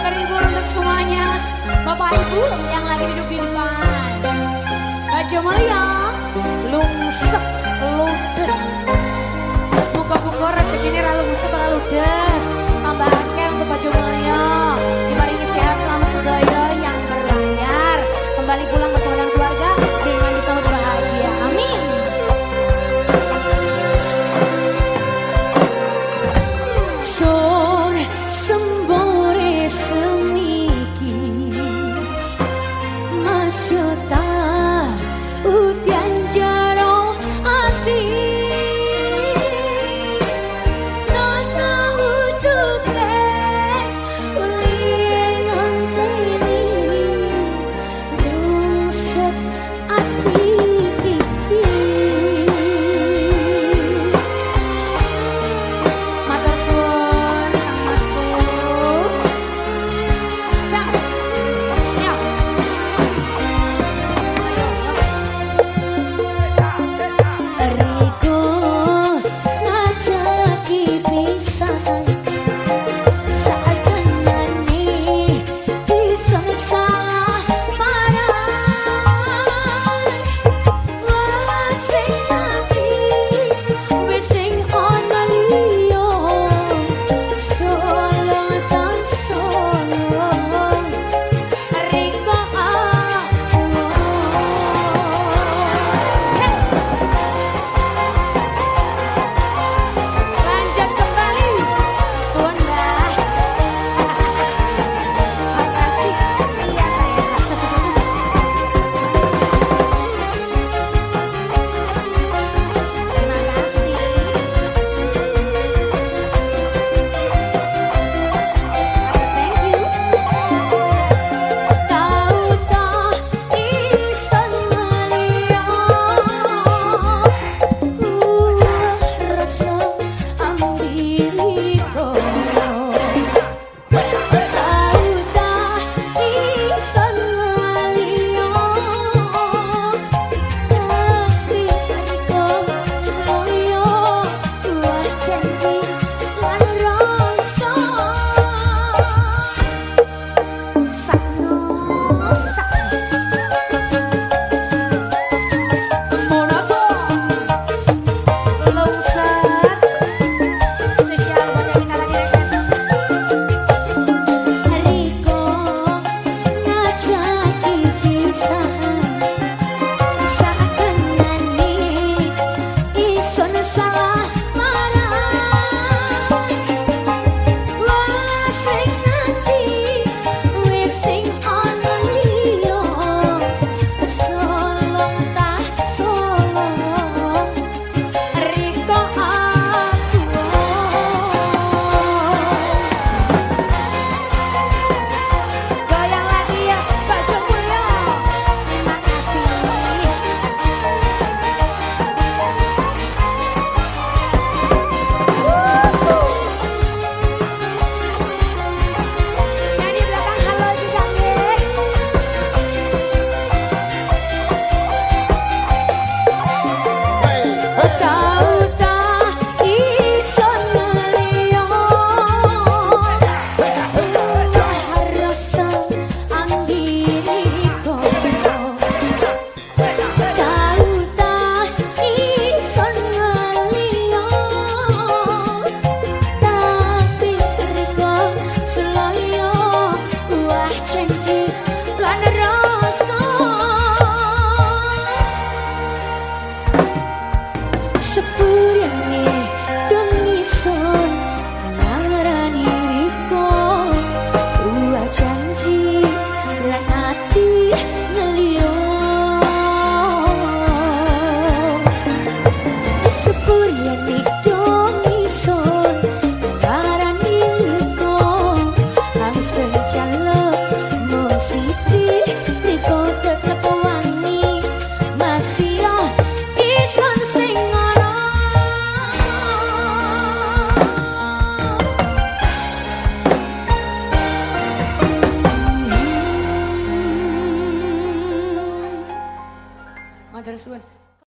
terhibur untuk semuanya. Bapak Ibu yang lagi hidup di depan. Baca Mulia Lungsek Ludes. Buka-buka rezekinya ralu lungsek ralu ludes Tambah akeh untuk Baca Mulia 笑大